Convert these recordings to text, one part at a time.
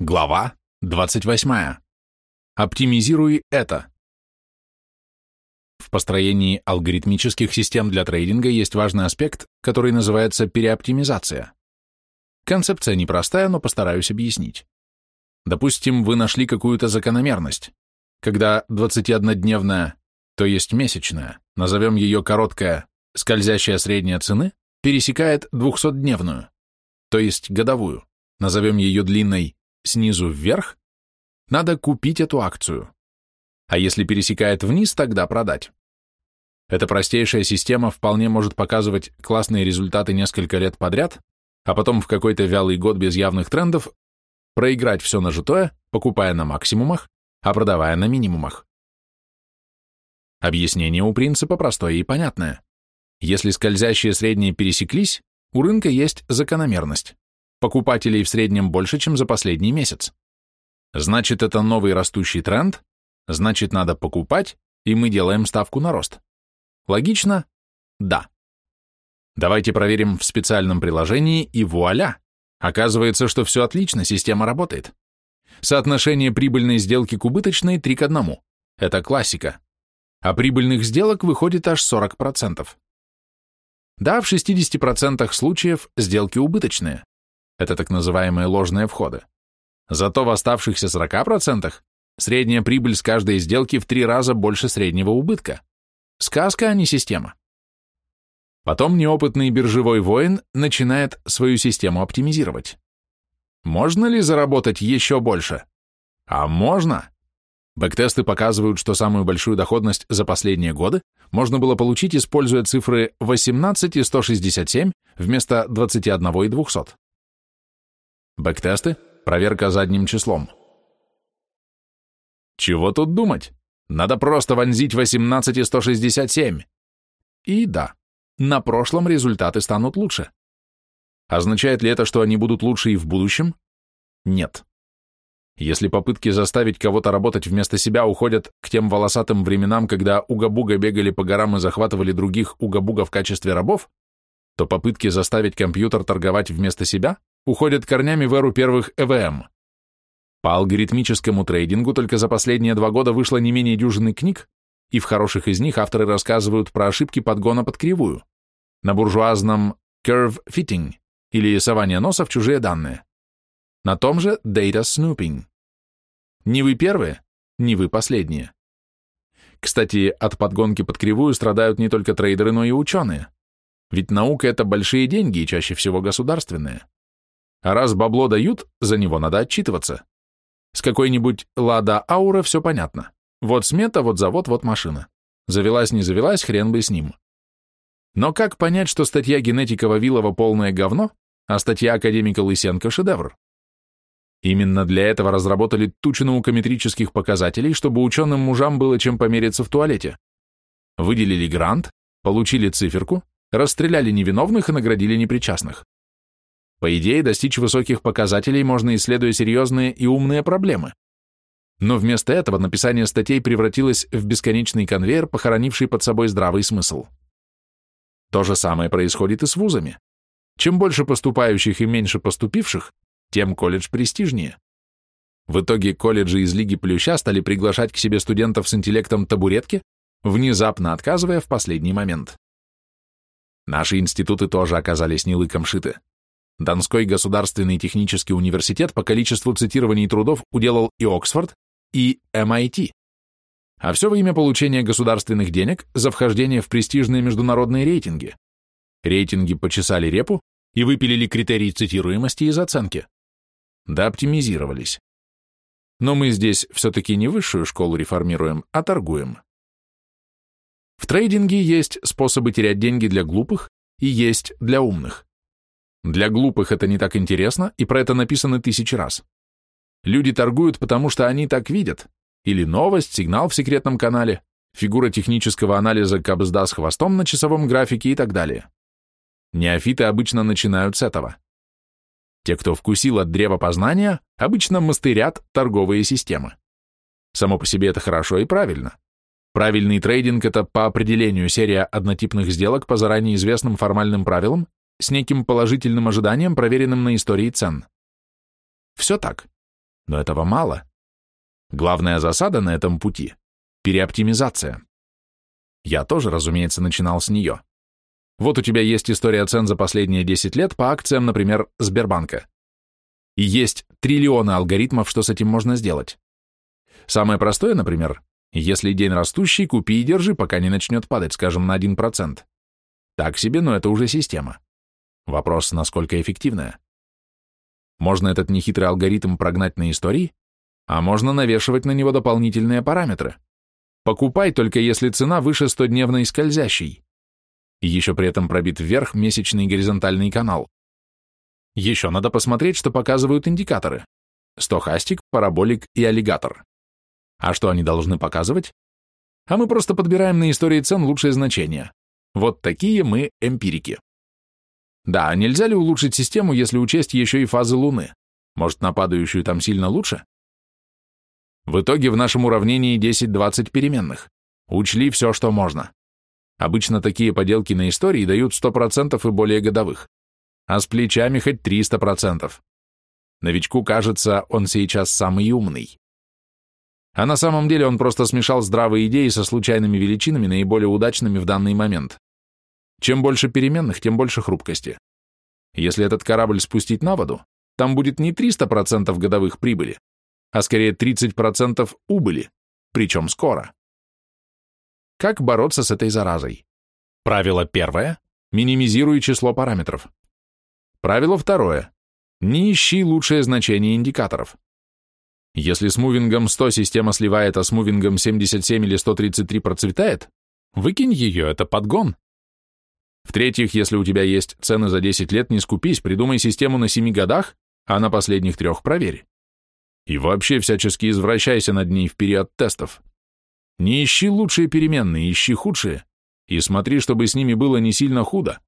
Глава 28. Оптимизируй это. В построении алгоритмических систем для трейдинга есть важный аспект, который называется переоптимизация. Концепция непростая, но постараюсь объяснить. Допустим, вы нашли какую-то закономерность. Когда 21-дневная, то есть месячная, назовем ее короткая, скользящая средняя цены, пересекает 200-дневную, то есть годовую, назовем ее длинной снизу вверх, надо купить эту акцию. А если пересекает вниз, тогда продать. Эта простейшая система вполне может показывать классные результаты несколько лет подряд, а потом в какой-то вялый год без явных трендов проиграть все нажитое, покупая на максимумах, а продавая на минимумах. Объяснение у принципа простое и понятное. Если скользящие средние пересеклись, у рынка есть закономерность. Покупателей в среднем больше, чем за последний месяц. Значит, это новый растущий тренд, значит, надо покупать, и мы делаем ставку на рост. Логично? Да. Давайте проверим в специальном приложении, и вуаля! Оказывается, что все отлично, система работает. Соотношение прибыльной сделки к убыточной 3 к 1. Это классика. А прибыльных сделок выходит аж 40%. Да, в 60% случаев сделки убыточные. Это так называемые ложные входы. Зато в оставшихся 40% средняя прибыль с каждой сделки в три раза больше среднего убытка. Сказка, а не система. Потом неопытный биржевой воин начинает свою систему оптимизировать. Можно ли заработать еще больше? А можно. Бэктесты показывают, что самую большую доходность за последние годы можно было получить, используя цифры 18 и 167 вместо 21 и 200. Бэктесты – проверка задним числом. Чего тут думать? Надо просто вонзить 18 и 167. И да, на прошлом результаты станут лучше. Означает ли это, что они будут лучше и в будущем? Нет. Если попытки заставить кого-то работать вместо себя уходят к тем волосатым временам, когда угабуга бегали по горам и захватывали других угабуга в качестве рабов, то попытки заставить компьютер торговать вместо себя уходят корнями в эру первых ЭВМ. По алгоритмическому трейдингу только за последние два года вышло не менее дюжины книг, и в хороших из них авторы рассказывают про ошибки подгона под кривую, на буржуазном curve fitting или сование носа в чужие данные. На том же data snooping. Не вы первые, не вы последние. Кстати, от подгонки под кривую страдают не только трейдеры, но и ученые. Ведь наука — это большие деньги и чаще всего государственные. А раз бабло дают, за него надо отчитываться. С какой-нибудь Лада Аура все понятно. Вот смета, вот завод, вот машина. Завелась, не завелась, хрен бы с ним. Но как понять, что статья генетика Вавилова полное говно, а статья академика Лысенко шедевр? Именно для этого разработали тучу наукометрических показателей, чтобы ученым мужам было чем помериться в туалете. Выделили грант, получили циферку, расстреляли невиновных и наградили непричастных. По идее, достичь высоких показателей можно, исследуя серьезные и умные проблемы. Но вместо этого написание статей превратилось в бесконечный конвейер, похоронивший под собой здравый смысл. То же самое происходит и с вузами. Чем больше поступающих и меньше поступивших, тем колледж престижнее. В итоге колледжи из Лиги Плюща стали приглашать к себе студентов с интеллектом табуретки, внезапно отказывая в последний момент. Наши институты тоже оказались не лыком шиты. Донской государственный технический университет по количеству цитирований трудов уделал и Оксфорд, и MIT. А все во имя получения государственных денег за вхождение в престижные международные рейтинги. Рейтинги почесали репу и выпилили критерии цитируемости из оценки. Да оптимизировались. Но мы здесь все-таки не высшую школу реформируем, а торгуем. В трейдинге есть способы терять деньги для глупых и есть для умных. Для глупых это не так интересно, и про это написано тысячи раз. Люди торгуют, потому что они так видят. Или новость, сигнал в секретном канале, фигура технического анализа кабзда с хвостом на часовом графике и так далее. Неофиты обычно начинают с этого. Те, кто вкусил от древа познания, обычно мастерят торговые системы. Само по себе это хорошо и правильно. Правильный трейдинг – это по определению серия однотипных сделок по заранее известным формальным правилам с неким положительным ожиданием, проверенным на истории цен. Все так. Но этого мало. Главная засада на этом пути – переоптимизация. Я тоже, разумеется, начинал с нее. Вот у тебя есть история цен за последние 10 лет по акциям, например, Сбербанка. И есть триллионы алгоритмов, что с этим можно сделать. Самое простое, например, если день растущий, купи и держи, пока не начнет падать, скажем, на 1%. Так себе, но это уже система. Вопрос, насколько эффективная. Можно этот нехитрый алгоритм прогнать на истории, а можно навешивать на него дополнительные параметры. Покупай только если цена выше 100-дневной скользящей. И еще при этом пробит вверх месячный горизонтальный канал. Еще надо посмотреть, что показывают индикаторы. Стохастик, параболик и аллигатор. А что они должны показывать? А мы просто подбираем на истории цен лучшие значения. Вот такие мы эмпирики. Да, нельзя ли улучшить систему, если учесть еще и фазы Луны? Может, на падающую там сильно лучше? В итоге в нашем уравнении 10-20 переменных. Учли все, что можно. Обычно такие поделки на истории дают 100% и более годовых. А с плечами хоть 300%. Новичку кажется, он сейчас самый умный. А на самом деле он просто смешал здравые идеи со случайными величинами, наиболее удачными в данный момент. Чем больше переменных, тем больше хрупкости. Если этот корабль спустить на воду, там будет не 300% годовых прибыли, а скорее 30% убыли, причем скоро. Как бороться с этой заразой? Правило первое – минимизируй число параметров. Правило второе – не ищи лучшее значение индикаторов. Если с мувингом 100 система сливает, а с мувингом 77 или 133 процветает, выкинь ее, это подгон. В-третьих, если у тебя есть цены за 10 лет, не скупись, придумай систему на 7 годах, а на последних трех проверь. И вообще всячески извращайся над ней в период тестов. Не ищи лучшие переменные, ищи худшие, и смотри, чтобы с ними было не сильно худо.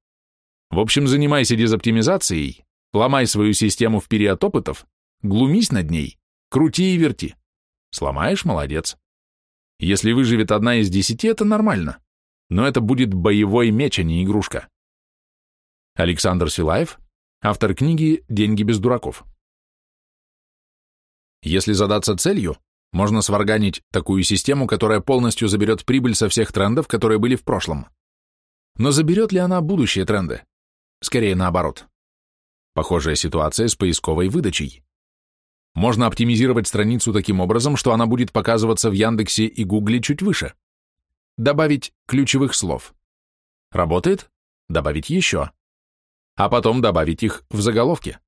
В общем, занимайся дезоптимизацией, ломай свою систему в период опытов, глумись над ней, крути и верти. Сломаешь – молодец. Если выживет одна из десяти, это нормально но это будет боевой меч, а не игрушка. Александр Силаев, автор книги «Деньги без дураков». Если задаться целью, можно сварганить такую систему, которая полностью заберет прибыль со всех трендов, которые были в прошлом. Но заберет ли она будущие тренды? Скорее наоборот. Похожая ситуация с поисковой выдачей. Можно оптимизировать страницу таким образом, что она будет показываться в Яндексе и Гугле чуть выше. Добавить ключевых слов. Работает? Добавить еще. А потом добавить их в заголовке.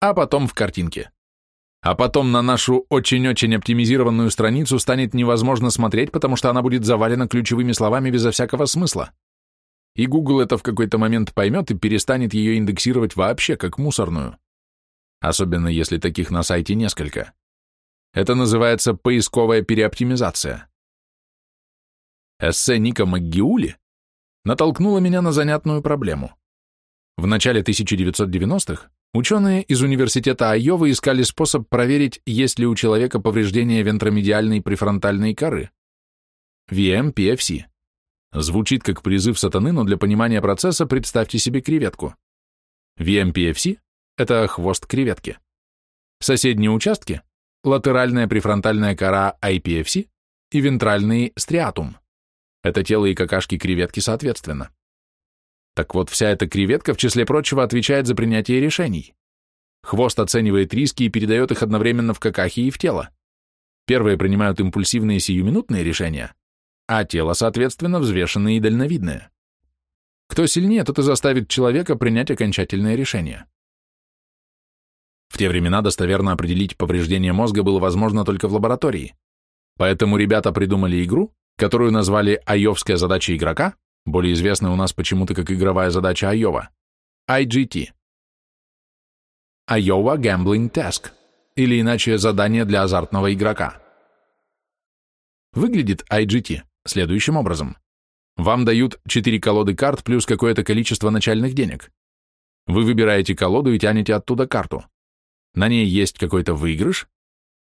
А потом в картинке. А потом на нашу очень-очень оптимизированную страницу станет невозможно смотреть, потому что она будет завалена ключевыми словами безо всякого смысла. И Google это в какой-то момент поймет и перестанет ее индексировать вообще как мусорную. Особенно если таких на сайте несколько. Это называется поисковая переоптимизация. Эссе Ника МакГиули натолкнуло меня на занятную проблему. В начале 1990-х ученые из Университета Айовы искали способ проверить, есть ли у человека повреждение вентромедиальной префронтальной коры. VMPFC. Звучит как призыв сатаны, но для понимания процесса представьте себе креветку. VMPFC – это хвост креветки. Соседние участки – латеральная префронтальная кора IPFC и вентральный стриатум. Это тело и какашки креветки соответственно. Так вот, вся эта креветка, в числе прочего, отвечает за принятие решений. Хвост оценивает риски и передает их одновременно в какахи и в тело. Первые принимают импульсивные сиюминутные решения, а тело, соответственно, взвешенные и дальновидные. Кто сильнее, тот и заставит человека принять окончательное решение. В те времена достоверно определить повреждение мозга было возможно только в лаборатории. Поэтому ребята придумали игру, которую назвали «Айовская задача игрока», более известная у нас почему-то как игровая задача Айова, IGT. Iowa Gambling Task, или иначе задание для азартного игрока. Выглядит IGT следующим образом. Вам дают 4 колоды карт плюс какое-то количество начальных денег. Вы выбираете колоду и тянете оттуда карту. На ней есть какой-то выигрыш,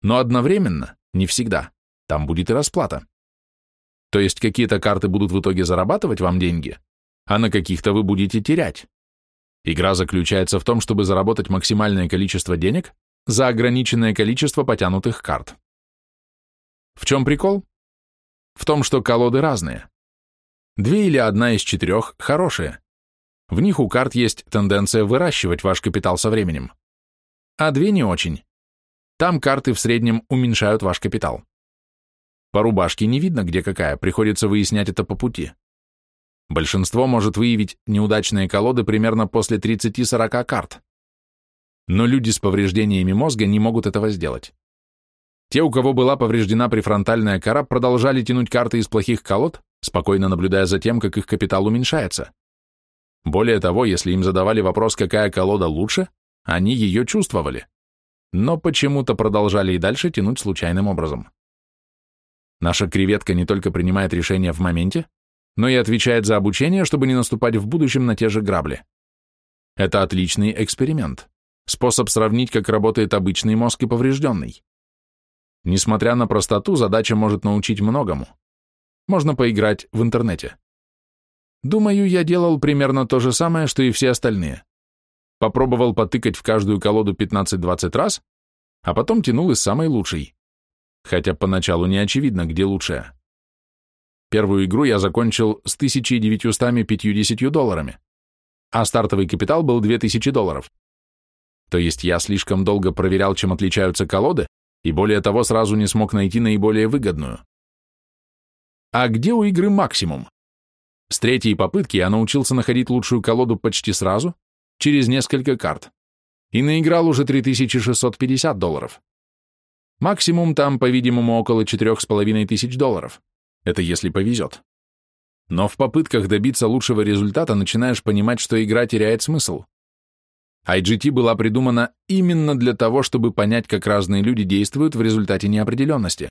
но одновременно, не всегда, там будет и расплата. То есть какие-то карты будут в итоге зарабатывать вам деньги, а на каких-то вы будете терять. Игра заключается в том, чтобы заработать максимальное количество денег за ограниченное количество потянутых карт. В чем прикол? В том, что колоды разные. Две или одна из четырех хорошие. В них у карт есть тенденция выращивать ваш капитал со временем. А две не очень. Там карты в среднем уменьшают ваш капитал. По рубашке не видно, где какая, приходится выяснять это по пути. Большинство может выявить неудачные колоды примерно после 30-40 карт. Но люди с повреждениями мозга не могут этого сделать. Те, у кого была повреждена префронтальная кора, продолжали тянуть карты из плохих колод, спокойно наблюдая за тем, как их капитал уменьшается. Более того, если им задавали вопрос, какая колода лучше, они ее чувствовали, но почему-то продолжали и дальше тянуть случайным образом. Наша креветка не только принимает решения в моменте, но и отвечает за обучение, чтобы не наступать в будущем на те же грабли. Это отличный эксперимент, способ сравнить, как работает обычный мозг и поврежденный. Несмотря на простоту, задача может научить многому. Можно поиграть в интернете. Думаю, я делал примерно то же самое, что и все остальные. Попробовал потыкать в каждую колоду 15-20 раз, а потом тянул из самой лучшей. Хотя поначалу не очевидно, где лучшая. Первую игру я закончил с 1950 долларами, а стартовый капитал был 2000 долларов. То есть я слишком долго проверял, чем отличаются колоды, и более того, сразу не смог найти наиболее выгодную. А где у игры максимум? С третьей попытки я научился находить лучшую колоду почти сразу, через несколько карт, и наиграл уже 3650 долларов. Максимум там, по-видимому, около 4500 долларов. Это если повезет. Но в попытках добиться лучшего результата начинаешь понимать, что игра теряет смысл. IGT была придумана именно для того, чтобы понять, как разные люди действуют в результате неопределенности.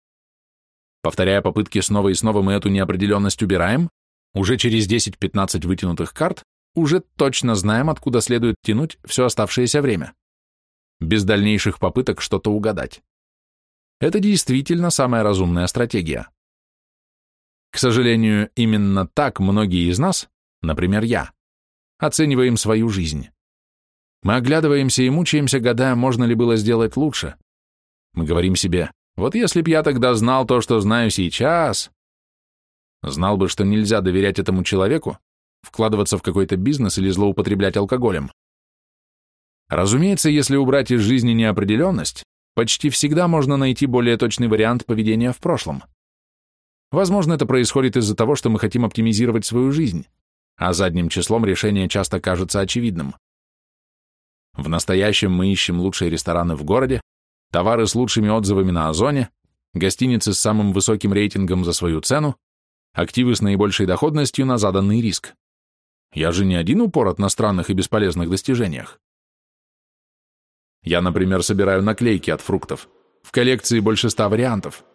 Повторяя попытки снова и снова, мы эту неопределенность убираем, уже через 10-15 вытянутых карт уже точно знаем, откуда следует тянуть все оставшееся время. Без дальнейших попыток что-то угадать. Это действительно самая разумная стратегия. К сожалению, именно так многие из нас, например, я, оцениваем свою жизнь. Мы оглядываемся и мучаемся, гадая, можно ли было сделать лучше. Мы говорим себе, вот если б я тогда знал то, что знаю сейчас, знал бы, что нельзя доверять этому человеку, вкладываться в какой-то бизнес или злоупотреблять алкоголем. Разумеется, если убрать из жизни неопределенность, почти всегда можно найти более точный вариант поведения в прошлом. Возможно, это происходит из-за того, что мы хотим оптимизировать свою жизнь, а задним числом решение часто кажется очевидным. В настоящем мы ищем лучшие рестораны в городе, товары с лучшими отзывами на Озоне, гостиницы с самым высоким рейтингом за свою цену, активы с наибольшей доходностью на заданный риск. Я же не один упорот на странных и бесполезных достижениях. Я, например, собираю наклейки от фруктов. В коллекции больше ста вариантов.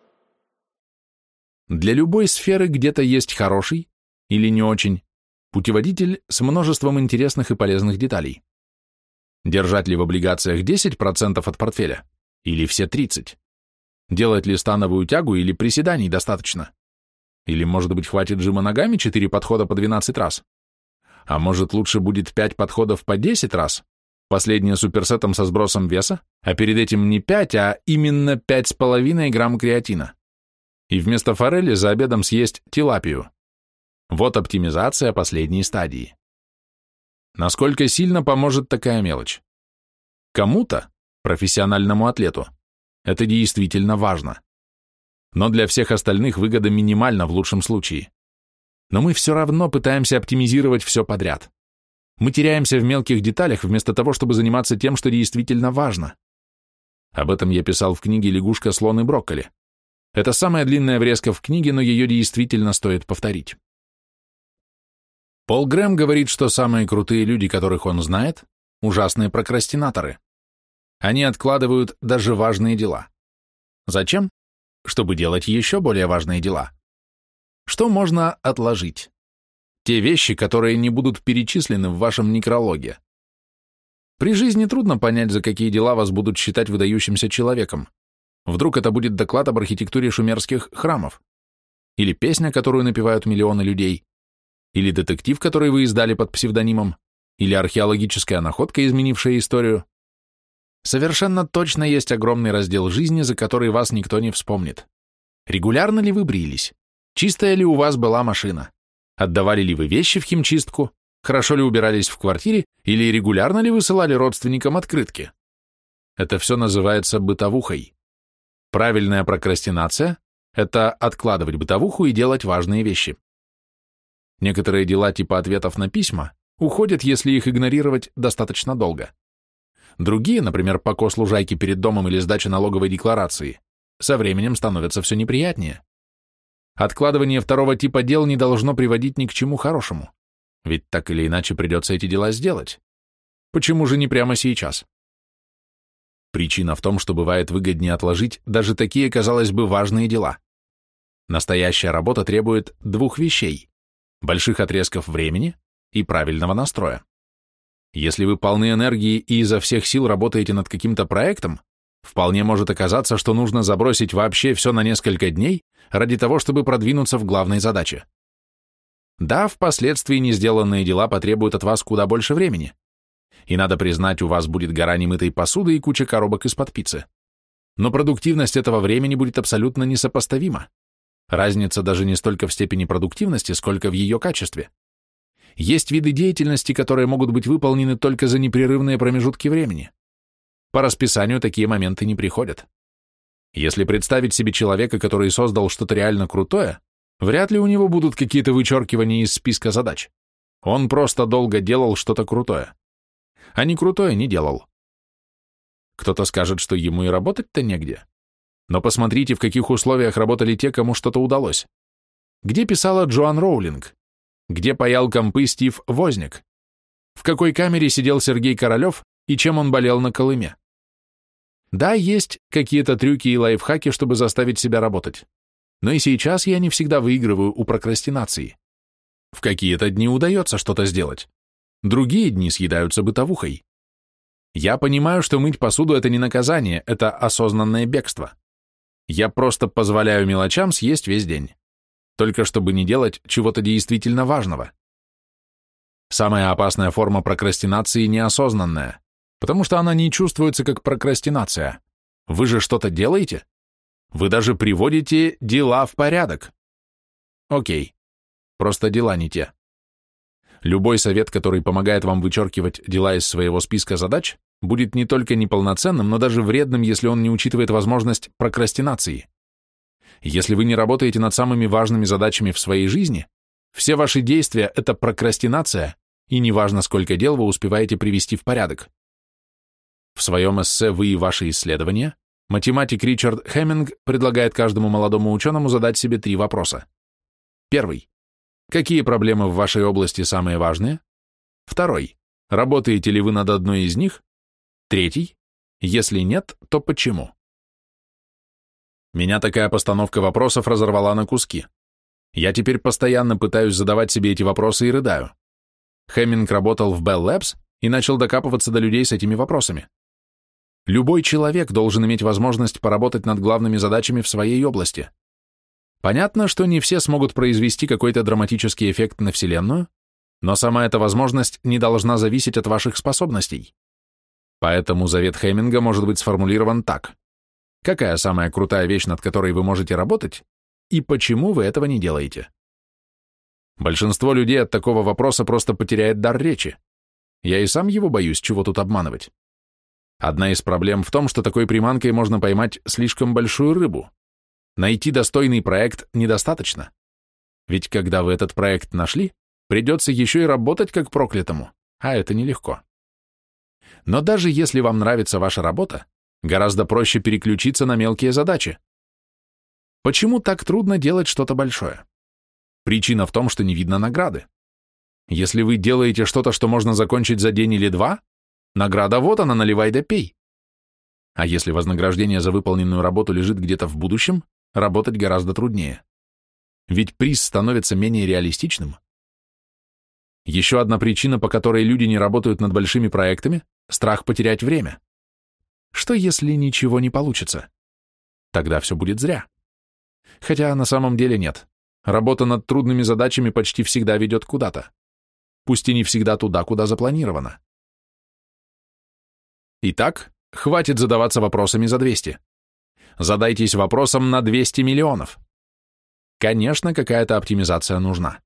Для любой сферы где-то есть хороший или не очень путеводитель с множеством интересных и полезных деталей. Держать ли в облигациях 10% от портфеля или все 30%? Делать ли становую тягу или приседаний достаточно? Или, может быть, хватит жима ногами 4 подхода по 12 раз? А может, лучше будет 5 подходов по 10 раз? Последнее суперсетом со сбросом веса, а перед этим не 5, а именно 5,5 грамм креатина. И вместо форели за обедом съесть тилапию. Вот оптимизация последней стадии. Насколько сильно поможет такая мелочь? Кому-то, профессиональному атлету, это действительно важно. Но для всех остальных выгода минимальна в лучшем случае. Но мы все равно пытаемся оптимизировать все подряд. Мы теряемся в мелких деталях вместо того, чтобы заниматься тем, что действительно важно. Об этом я писал в книге «Лягушка, слон и брокколи». Это самая длинная врезка в книге, но ее действительно стоит повторить. Пол Грэм говорит, что самые крутые люди, которых он знает, ужасные прокрастинаторы. Они откладывают даже важные дела. Зачем? Чтобы делать еще более важные дела. Что можно отложить? Те вещи, которые не будут перечислены в вашем некрологе. При жизни трудно понять, за какие дела вас будут считать выдающимся человеком. Вдруг это будет доклад об архитектуре шумерских храмов. Или песня, которую напевают миллионы людей или детектив, который вы издали под псевдонимом, или археологическая находка, изменившая историю. Совершенно точно есть огромный раздел жизни, за который вас никто не вспомнит. Регулярно ли вы брились? Чистая ли у вас была машина? Отдавали ли вы вещи в химчистку? Хорошо ли убирались в квартире? Или регулярно ли высылали родственникам открытки? Это все называется бытовухой. Правильная прокрастинация – это откладывать бытовуху и делать важные вещи. Некоторые дела типа ответов на письма уходят, если их игнорировать достаточно долго. Другие, например, покос лужайки перед домом или сдача налоговой декларации, со временем становятся все неприятнее. Откладывание второго типа дел не должно приводить ни к чему хорошему, ведь так или иначе придется эти дела сделать. Почему же не прямо сейчас? Причина в том, что бывает выгоднее отложить даже такие, казалось бы, важные дела. Настоящая работа требует двух вещей – больших отрезков времени и правильного настроя. Если вы полны энергии и изо всех сил работаете над каким-то проектом, вполне может оказаться, что нужно забросить вообще все на несколько дней ради того, чтобы продвинуться в главной задаче. Да, впоследствии не сделанные дела потребуют от вас куда больше времени. И надо признать, у вас будет гора немытой посуды и куча коробок из-под пиццы. Но продуктивность этого времени будет абсолютно несопоставима. Разница даже не столько в степени продуктивности, сколько в ее качестве. Есть виды деятельности, которые могут быть выполнены только за непрерывные промежутки времени. По расписанию такие моменты не приходят. Если представить себе человека, который создал что-то реально крутое, вряд ли у него будут какие-то вычеркивания из списка задач. Он просто долго делал что-то крутое. А не крутое не делал. Кто-то скажет, что ему и работать-то негде. Но посмотрите, в каких условиях работали те, кому что-то удалось. Где писала Джоан Роулинг? Где паял компы Стив Возник? В какой камере сидел Сергей Королев и чем он болел на Колыме? Да, есть какие-то трюки и лайфхаки, чтобы заставить себя работать. Но и сейчас я не всегда выигрываю у прокрастинации. В какие-то дни удается что-то сделать. Другие дни съедаются бытовухой. Я понимаю, что мыть посуду – это не наказание, это осознанное бегство. Я просто позволяю мелочам съесть весь день только чтобы не делать чего-то действительно важного. Самая опасная форма прокрастинации неосознанная, потому что она не чувствуется как прокрастинация. Вы же что-то делаете? Вы даже приводите дела в порядок. Окей, просто дела не те. Любой совет, который помогает вам вычеркивать дела из своего списка задач, будет не только неполноценным, но даже вредным, если он не учитывает возможность прокрастинации. Если вы не работаете над самыми важными задачами в своей жизни, все ваши действия – это прокрастинация, и неважно, сколько дел вы успеваете привести в порядок. В своем эссе «Вы и ваши исследования» математик Ричард Хеминг предлагает каждому молодому ученому задать себе три вопроса. Первый. Какие проблемы в вашей области самые важные? Второй. Работаете ли вы над одной из них? Третий. Если нет, то почему? Меня такая постановка вопросов разорвала на куски. Я теперь постоянно пытаюсь задавать себе эти вопросы и рыдаю. Хеминг работал в Bell Labs и начал докапываться до людей с этими вопросами. Любой человек должен иметь возможность поработать над главными задачами в своей области. Понятно, что не все смогут произвести какой-то драматический эффект на Вселенную, но сама эта возможность не должна зависеть от ваших способностей. Поэтому завет Хеминга может быть сформулирован так. Какая самая крутая вещь, над которой вы можете работать, и почему вы этого не делаете? Большинство людей от такого вопроса просто потеряет дар речи. Я и сам его боюсь, чего тут обманывать. Одна из проблем в том, что такой приманкой можно поймать слишком большую рыбу. Найти достойный проект недостаточно. Ведь когда вы этот проект нашли, придется еще и работать как проклятому, а это нелегко. Но даже если вам нравится ваша работа, Гораздо проще переключиться на мелкие задачи. Почему так трудно делать что-то большое? Причина в том, что не видно награды. Если вы делаете что-то, что можно закончить за день или два, награда вот она, наливай да пей. А если вознаграждение за выполненную работу лежит где-то в будущем, работать гораздо труднее. Ведь приз становится менее реалистичным. Еще одна причина, по которой люди не работают над большими проектами – страх потерять время. Что если ничего не получится? Тогда все будет зря. Хотя на самом деле нет. Работа над трудными задачами почти всегда ведет куда-то. Пусть и не всегда туда, куда запланировано. Итак, хватит задаваться вопросами за 200. Задайтесь вопросом на 200 миллионов. Конечно, какая-то оптимизация нужна.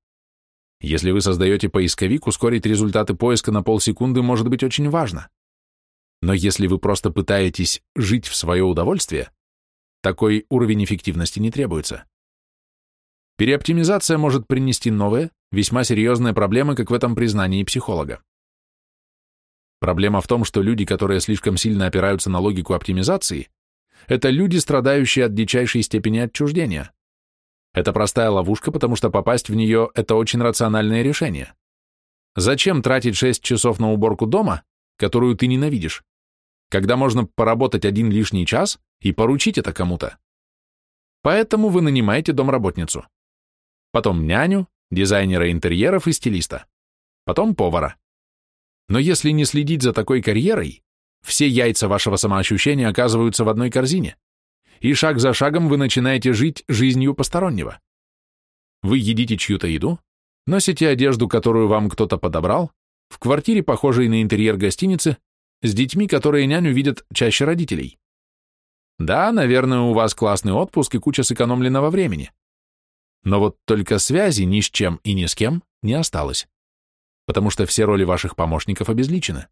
Если вы создаете поисковик, ускорить результаты поиска на полсекунды может быть очень важно. Но если вы просто пытаетесь жить в свое удовольствие, такой уровень эффективности не требуется. Переоптимизация может принести новые, весьма серьезные проблемы, как в этом признании психолога. Проблема в том, что люди, которые слишком сильно опираются на логику оптимизации, это люди, страдающие от дичайшей степени отчуждения. Это простая ловушка, потому что попасть в нее – это очень рациональное решение. Зачем тратить 6 часов на уборку дома, которую ты ненавидишь, когда можно поработать один лишний час и поручить это кому-то? Поэтому вы нанимаете домработницу потом няню, дизайнера интерьеров и стилиста, потом повара. Но если не следить за такой карьерой, все яйца вашего самоощущения оказываются в одной корзине, и шаг за шагом вы начинаете жить жизнью постороннего. Вы едите чью-то еду, носите одежду, которую вам кто-то подобрал, в квартире, похожей на интерьер гостиницы, с детьми, которые няню видят чаще родителей. Да, наверное, у вас классный отпуск и куча сэкономленного времени. Но вот только связи ни с чем и ни с кем не осталось, потому что все роли ваших помощников обезличены.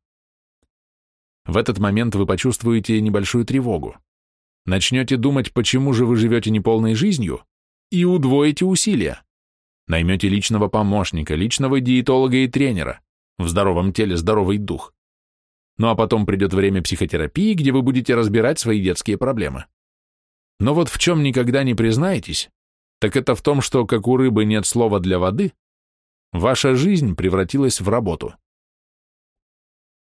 В этот момент вы почувствуете небольшую тревогу. Начнете думать, почему же вы живете неполной жизнью, и удвоите усилия. Наймете личного помощника, личного диетолога и тренера. В здоровом теле здоровый дух. Ну а потом придет время психотерапии, где вы будете разбирать свои детские проблемы. Но вот в чем никогда не признаетесь, так это в том, что, как у рыбы нет слова для воды, ваша жизнь превратилась в работу.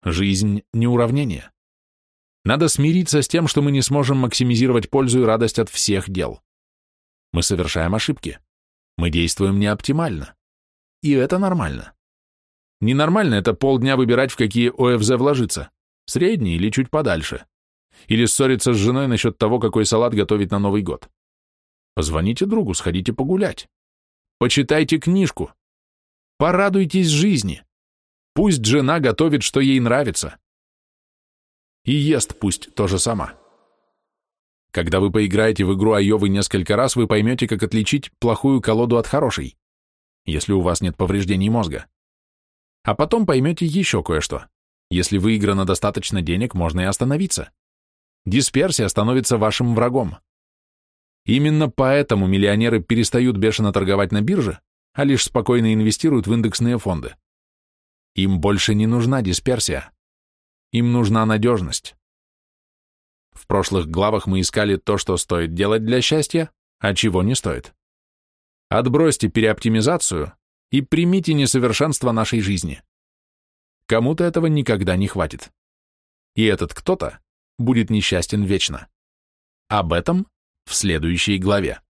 Жизнь — не уравнение. Надо смириться с тем, что мы не сможем максимизировать пользу и радость от всех дел. Мы совершаем ошибки. Мы действуем неоптимально. И это нормально. Ненормально — это полдня выбирать, в какие ОФЗ вложиться, средний или чуть подальше. Или ссориться с женой насчет того, какой салат готовить на Новый год. Позвоните другу, сходите погулять. Почитайте книжку. Порадуйтесь жизни. Пусть жена готовит, что ей нравится. И ест пусть тоже сама. Когда вы поиграете в игру Айовы несколько раз, вы поймете, как отличить плохую колоду от хорошей, если у вас нет повреждений мозга. А потом поймете еще кое-что. Если выиграно достаточно денег, можно и остановиться. Дисперсия становится вашим врагом. Именно поэтому миллионеры перестают бешено торговать на бирже, а лишь спокойно инвестируют в индексные фонды. Им больше не нужна дисперсия. Им нужна надежность. В прошлых главах мы искали то, что стоит делать для счастья, а чего не стоит. Отбросьте переоптимизацию и примите несовершенство нашей жизни. Кому-то этого никогда не хватит. И этот кто-то будет несчастен вечно. Об этом в следующей главе.